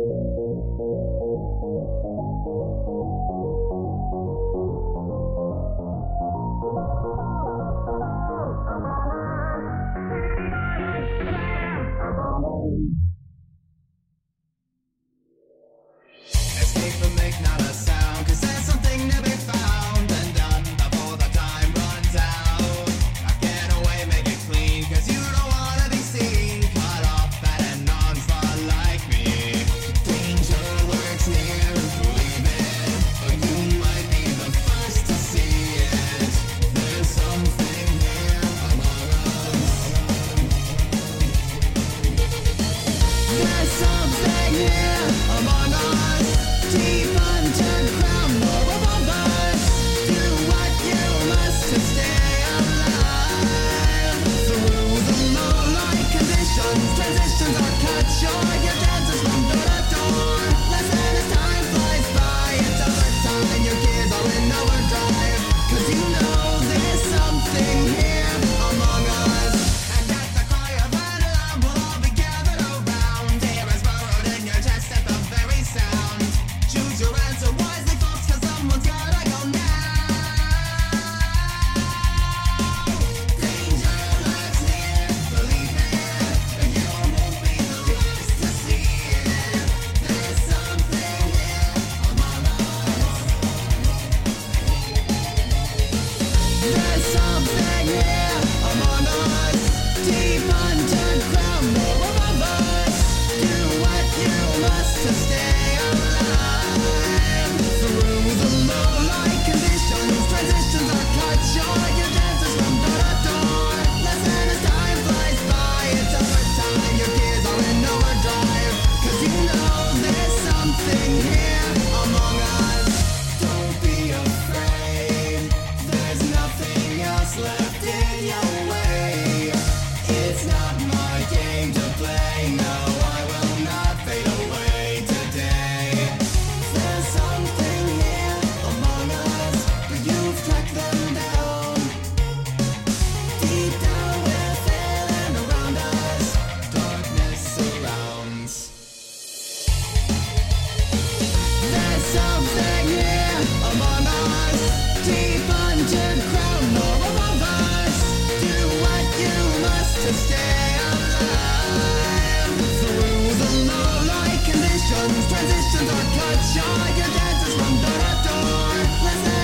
Thank you. Among us, deep on ice, deep underground. There's something here among us, deep under. Kitchens are cut shy, your dance from door to door. Listen